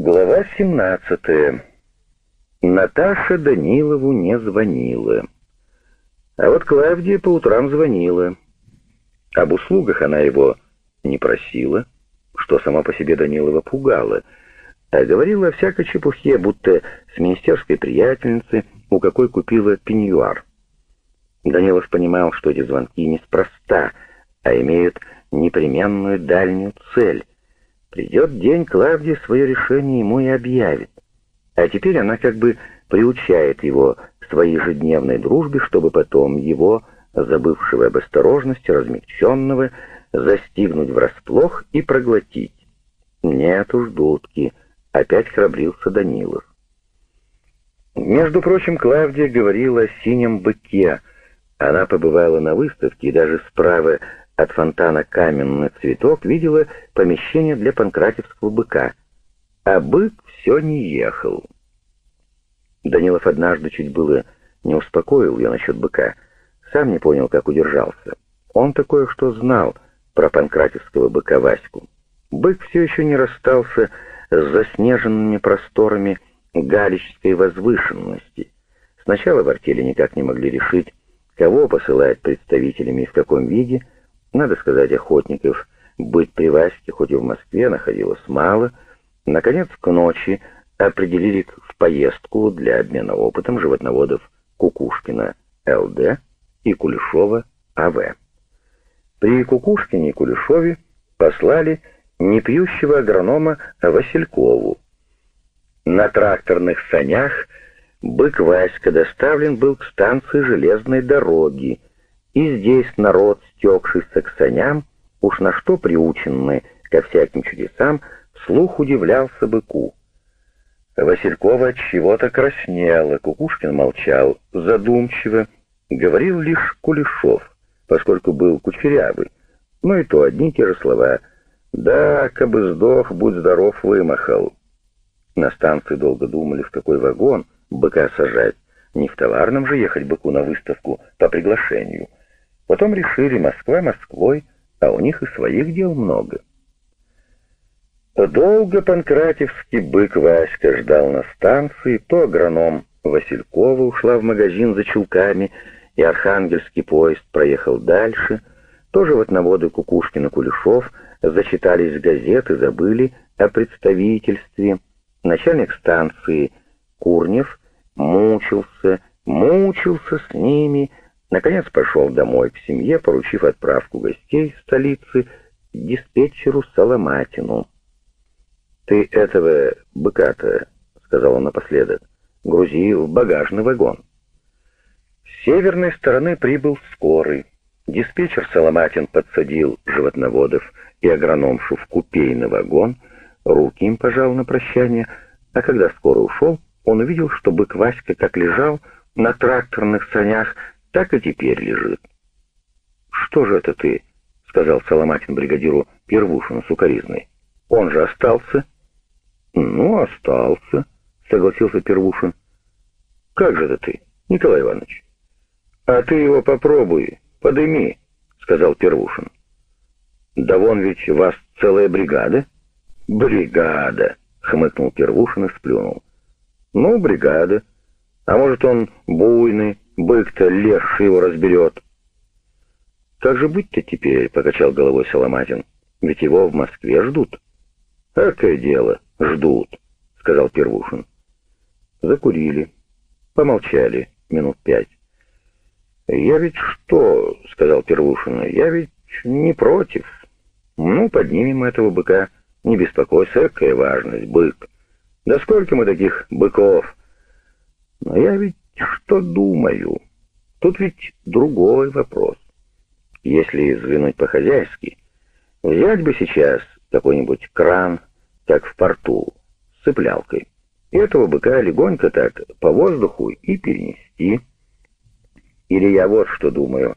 Глава 17. Наташа Данилову не звонила. А вот Клавдия по утрам звонила. Об услугах она его не просила, что сама по себе Данилова пугала, а говорила о всякой чепухе, будто с министерской приятельницы, у какой купила пеньюар. Данилов понимал, что эти звонки неспроста, а имеют непременную дальнюю цель — Придет день, Клавдия свое решение ему и объявит. А теперь она как бы приучает его к своей ежедневной дружбе, чтобы потом его, забывшего об осторожности, размягченного, застигнуть врасплох и проглотить. Нет уж, дудки, опять храбрился Данилов. Между прочим, Клавдия говорила о синем быке. Она побывала на выставке и даже справа от фонтана «Каменный цветок» видела помещение для панкратевского быка, а бык все не ехал. Данилов однажды чуть было не успокоил ее насчет быка, сам не понял, как удержался. Он такое что знал про панкратевского быка Ваську. Бык все еще не расстался с заснеженными просторами галической возвышенности. Сначала в артели никак не могли решить, кого посылать представителями и в каком виде — надо сказать, охотников быть при Ваське, хоть и в Москве, находилось мало. Наконец, к ночи определили в поездку для обмена опытом животноводов Кукушкина ЛД и Кулешова АВ. При Кукушкине и Кулешове послали непьющего агронома Василькову. На тракторных санях бык Васька доставлен был к станции железной дороги, и здесь народ, стекшийся к саням, уж на что приученный ко всяким чудесам, вслух удивлялся быку. Василькова от чего-то краснела, Кукушкин молчал, задумчиво, говорил лишь Кулешов, поскольку был кучерявый, но и то одни те же слова «Да, кабы сдох, будь здоров, вымахал». На станции долго думали, в какой вагон быка сажать, не в товарном же ехать быку на выставку по приглашению, Потом решили, Москва Москвой, а у них и своих дел много. Долго Панкратевский бык Васька ждал на станции, то агроном Василькова ушла в магазин за чулками, и архангельский поезд проехал дальше, то животноводы Кукушкин и Кулешов зачитались газеты, забыли о представительстве. Начальник станции Курнев мучился, мучился с ними, Наконец пошел домой к семье, поручив отправку гостей в столицы диспетчеру Соломатину. «Ты этого быка-то, — сказал он напоследок, — грузи в багажный вагон». С северной стороны прибыл скорый. Диспетчер Соломатин подсадил животноводов и агрономшу в купейный вагон, руки им пожал на прощание, а когда скорый ушел, он увидел, что бык Васька как лежал на тракторных санях, так и теперь лежит. «Что же это ты?» — сказал Соломатин бригадиру Первушину сукоризной. «Он же остался». «Ну, остался», — согласился Первушин. «Как же это ты, Николай Иванович?» «А ты его попробуй, подыми», — сказал Первушин. «Да вон ведь вас целая бригада». «Бригада», — хмыкнул Первушин и сплюнул. «Ну, бригада. А может, он буйный, Бык-то леший его разберет. «Как же быть-то теперь?» — покачал головой Соломатин. «Ведь его в Москве ждут». «Какое дело, ждут», — сказал Первушин. Закурили, помолчали минут пять. «Я ведь что?» — сказал Первушин. «Я ведь не против. Ну, поднимем этого быка. Не беспокойся, какая важность, бык. Да сколько мы таких быков? Но я ведь что думаю? Тут ведь другой вопрос. Если взглянуть по-хозяйски, взять бы сейчас какой-нибудь кран, как в порту, с цеплялкой, и этого быка легонько так по воздуху и перенести. Или я вот что думаю,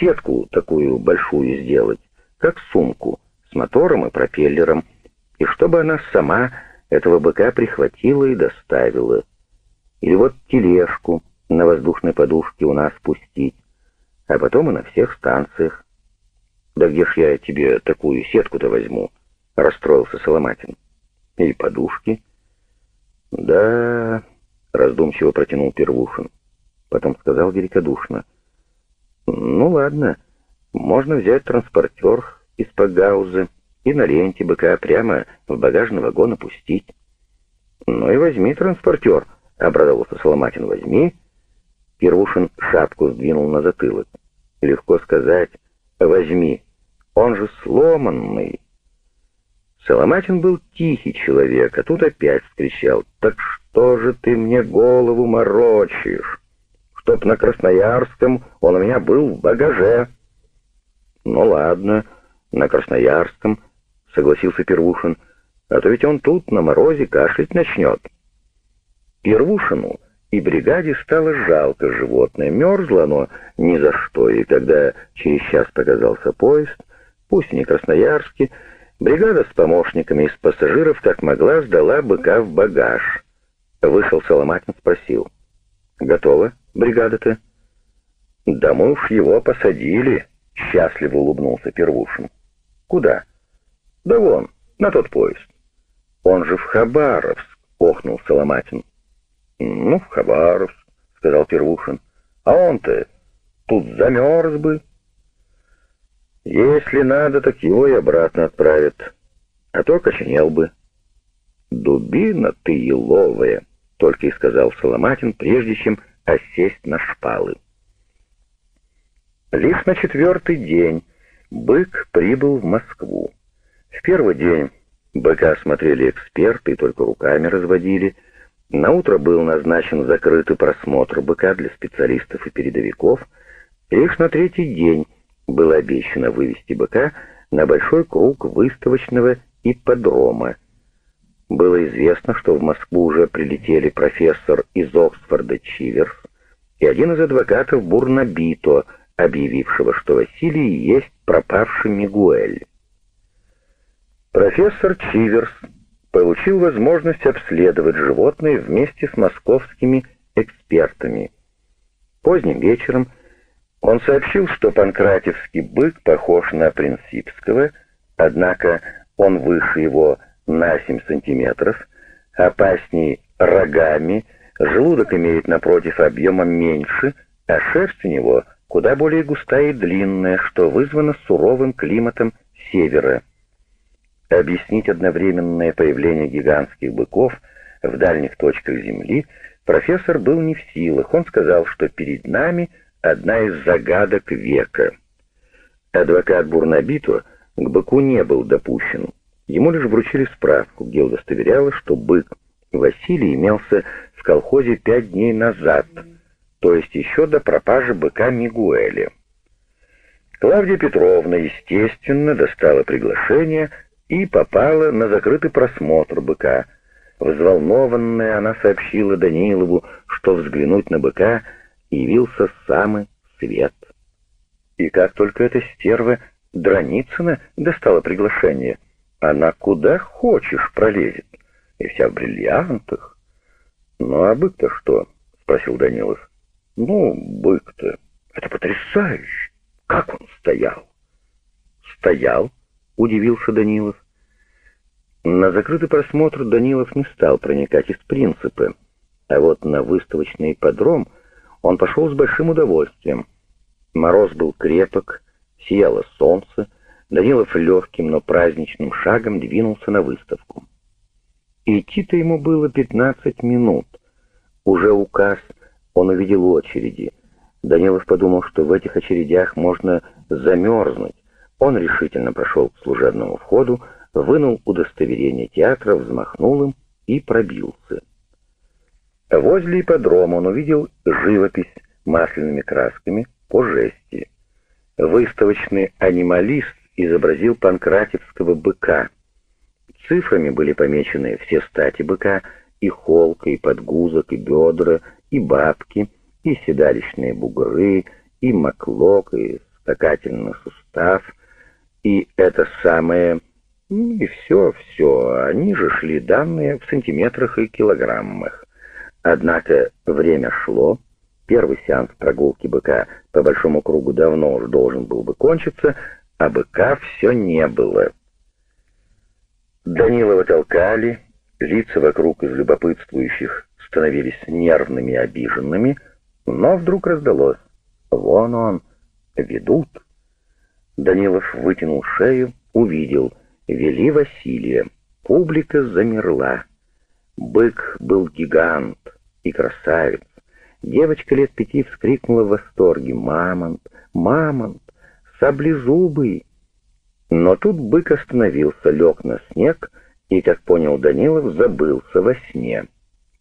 сетку такую большую сделать, как сумку, с мотором и пропеллером, и чтобы она сама этого быка прихватила и доставила. Или вот тележку на воздушной подушке у нас спустить, а потом и на всех станциях. Да где ж я тебе такую сетку-то возьму? Расстроился Соломатин. и подушки. Да, раздумчиво протянул Первухин. Потом сказал великодушно. Ну ладно, можно взять транспортер из Пагаузы и на ленте быка прямо в багажный вагон опустить. Ну и возьми транспортер, обрадовался Соломатин, возьми. Первушин шапку сдвинул на затылок. Легко сказать «возьми». Он же сломанный. Соломатин был тихий человек, а тут опять вскричал «Так что же ты мне голову морочишь? Чтоб на Красноярском он у меня был в багаже». «Ну ладно, на Красноярском», — согласился Первушин, «а то ведь он тут на морозе кашлять начнет». Первушину и бригаде стало жалко животное. Мерзло оно ни за что, и когда через час показался поезд, пусть не красноярский, Бригада с помощниками из пассажиров как могла сдала быка в багаж. Вышел Соломатин, спросил. «Готово, бригада-то?» «Да мы уж его посадили», — счастливо улыбнулся Первушин. «Куда?» «Да вон, на тот поезд». «Он же в Хабаровск», — охнул Соломатин. «Ну, в Хабаровск», — сказал Первушин. «А он-то тут замерз бы». Если надо, так его и обратно отправят. А то коченел бы. «Дубина ты еловая», — только и сказал Соломатин, прежде чем осесть на шпалы. Лишь на четвертый день бык прибыл в Москву. В первый день быка осмотрели эксперты и только руками разводили. На утро был назначен закрытый просмотр быка для специалистов и передовиков. Лишь на третий день было обещано вывести быка на большой круг выставочного ипподрома. Было известно, что в Москву уже прилетели профессор из Оксфорда Чиверс и один из адвокатов Бурнабито, объявившего, что Василий есть пропавший Мигуэль. Профессор Чиверс получил возможность обследовать животное вместе с московскими экспертами. Поздним вечером он сообщил, что панкратевский бык похож на принципского, однако он выше его на 7 сантиметров, опасней рогами, желудок имеет напротив объемом меньше, а шерсть у него куда более густая и длинная, что вызвано суровым климатом севера. Объяснить одновременное появление гигантских быков в дальних точках Земли профессор был не в силах. Он сказал, что перед нами — одна из загадок века. Адвокат Бурнабито к быку не был допущен. Ему лишь вручили справку, где удостоверялось, что бык Василий имелся в колхозе пять дней назад, то есть еще до пропажи быка Мигуэля. Клавдия Петровна, естественно, достала приглашение и попала на закрытый просмотр быка. Взволнованная она сообщила Данилову, что взглянуть на быка — явился самый свет. И как только эта стерва Драницына достала приглашение, она куда хочешь пролезет, и вся в бриллиантах. «Ну а бык-то что?» — спросил Данилов. «Ну, бык-то, это потрясающе! Как он стоял!» «Стоял?» — удивился Данилов. На закрытый просмотр Данилов не стал проникать из принципа, а вот на выставочный ипподром — он пошел с большим удовольствием. Мороз был крепок, сияло солнце, Данилов легким, но праздничным шагом двинулся на выставку. Идти-то ему было пятнадцать минут. Уже указ он увидел очереди. Данилов подумал, что в этих очередях можно замерзнуть. Он решительно прошел к служебному входу, вынул удостоверение театра, взмахнул им и пробился. Возле ипподрома он увидел живопись масляными красками по жести. Выставочный анималист изобразил панкратевского быка. Цифрами были помечены все стати быка, и холка, и подгузок, и бедра, и бабки, и седалищные бугры, и маклок, и скакательный сустав, и это самое... И все, все, они же шли данные в сантиметрах и килограммах. Однако время шло, первый сеанс прогулки быка по большому кругу давно уже должен был бы кончиться, а быка все не было. Данилова толкали, Лица вокруг из любопытствующих становились нервными и обиженными, но вдруг раздалось. «Вон он! Ведут!» Данилов вытянул шею, увидел. Вели Василия. Публика замерла. Бык был гигант и красавец. Девочка лет пяти вскрикнула в восторге. «Мамонт! Мамонт! Саблезубый!» Но тут бык остановился, лег на снег и, как понял Данилов, забылся во сне.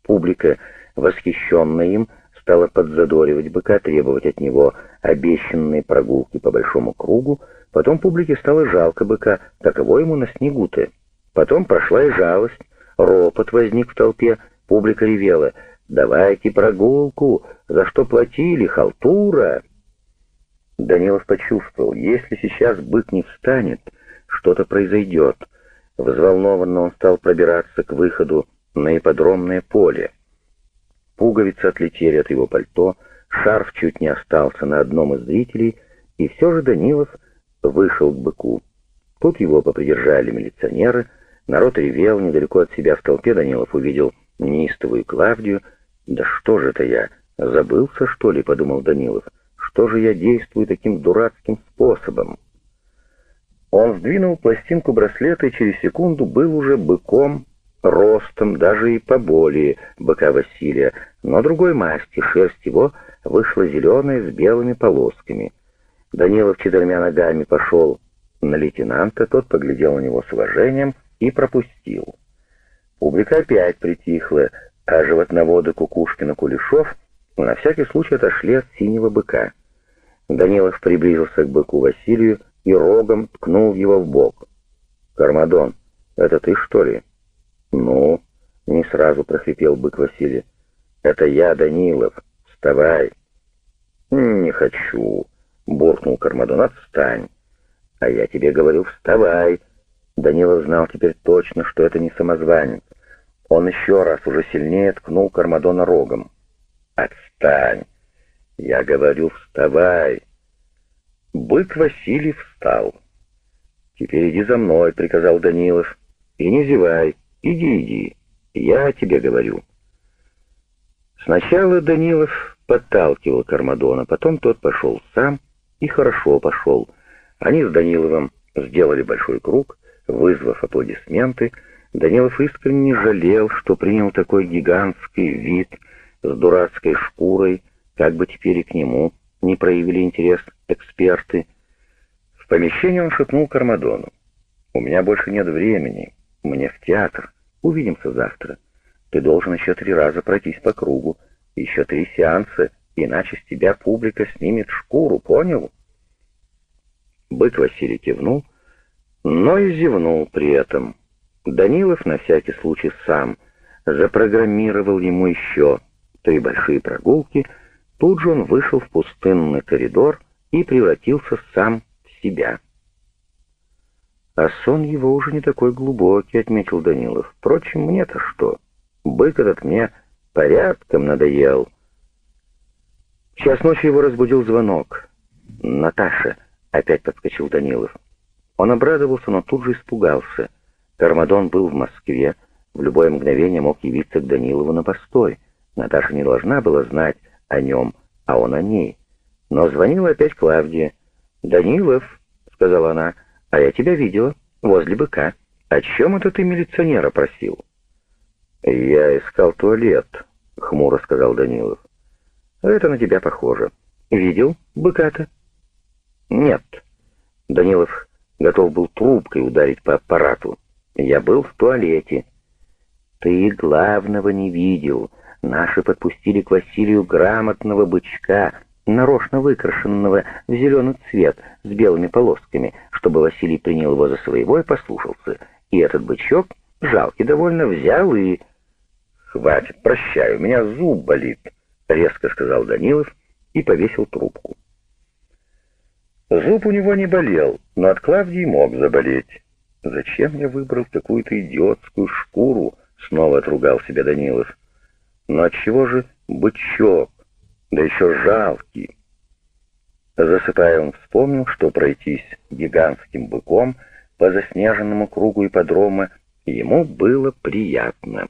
Публика, восхищенная им, стала подзадоривать быка, требовать от него обещанные прогулки по большому кругу. Потом публике стало жалко быка, каково ему на снегу-то. Потом прошла и жалость, ропот возник в толпе, публика ревела — Давайте прогулку, за что платили, халтура!» Данилов почувствовал, если сейчас бык не встанет, что-то произойдет. Взволнованно он стал пробираться к выходу на ипподромное поле. Пуговицы отлетели от его пальто, шарф чуть не остался на одном из зрителей, и все же Данилов вышел к быку. Тут его попридержали милиционеры, народ ревел, недалеко от себя в толпе Данилов увидел неистовую Клавдию, «Да что же это я? Забылся, что ли?» — подумал Данилов. «Что же я действую таким дурацким способом?» Он сдвинул пластинку браслета и через секунду был уже быком, ростом, даже и поболее быка Василия, но другой масти, шерсть его вышла зеленая с белыми полосками. Данилов четырьмя ногами пошел на лейтенанта, тот поглядел на него с уважением и пропустил. Публика опять притихла, а животноводы Кукушкин и Кулешов на всякий случай отошли от синего быка. Данилов приблизился к быку Василию и рогом ткнул его в бок. «Кармадон, это ты, что ли?» «Ну?» — не сразу прохрипел бык Василий. «Это я, Данилов. Вставай!» «Не хочу!» — буркнул Кармадон. «Отстань!» «А я тебе говорю, вставай!» Данилов знал теперь точно, что это не самозванец. Он еще раз уже сильнее ткнул Кармадона рогом. «Отстань! Я говорю, вставай!» Бык Василий встал. «Теперь иди за мной», — приказал Данилов. «И не зевай. Иди, иди. Я тебе говорю». Сначала Данилов подталкивал Кармадона, потом тот пошел сам и хорошо пошел. Они с Даниловым сделали большой круг, вызвав аплодисменты, Данилов искренне жалел, что принял такой гигантский вид с дурацкой шкурой, как бы теперь и к нему не проявили интерес эксперты. В помещении он шепнул Кармадону. «У меня больше нет времени. Мне в театр. Увидимся завтра. Ты должен еще три раза пройтись по кругу. Еще три сеанса, иначе с тебя публика снимет шкуру, понял?» Бык Василий кивнул, но и зевнул при этом. Данилов на всякий случай сам запрограммировал ему еще три большие прогулки, тут же он вышел в пустынный коридор и превратился сам в себя. «А сон его уже не такой глубокий», — отметил Данилов. «Впрочем, мне-то что? Бык этот мне порядком надоел». В час ночи его разбудил звонок. «Наташа», — опять подскочил Данилов. Он обрадовался, но тут же испугался — Кармадон был в Москве, в любое мгновение мог явиться к Данилову на постой. Наташа не должна была знать о нем, а он о ней. Но звонила опять Клавдия. «Данилов», — сказала она, — «а я тебя видела, возле быка. О чем это ты милиционера просил?» «Я искал туалет», — хмуро сказал Данилов. «Это на тебя похоже. Видел быка-то?» «Нет». Данилов готов был трубкой ударить по аппарату. Я был в туалете. Ты главного не видел. Наши подпустили к Василию грамотного бычка, нарочно выкрашенного в зеленый цвет с белыми полосками, чтобы Василий принял его за своего и послушался. И этот бычок, жалкий довольно, взял и... «Хватит, прощай, у меня зуб болит», — резко сказал Данилов и повесил трубку. Зуб у него не болел, но от Клавдии мог заболеть. «Зачем я выбрал какую-то идиотскую шкуру?» — снова отругал себя Данилов. «Но отчего же бычок, да еще жалкий?» Засыпая, он вспомнил, что пройтись гигантским быком по заснеженному кругу ипподрома Ему было приятно.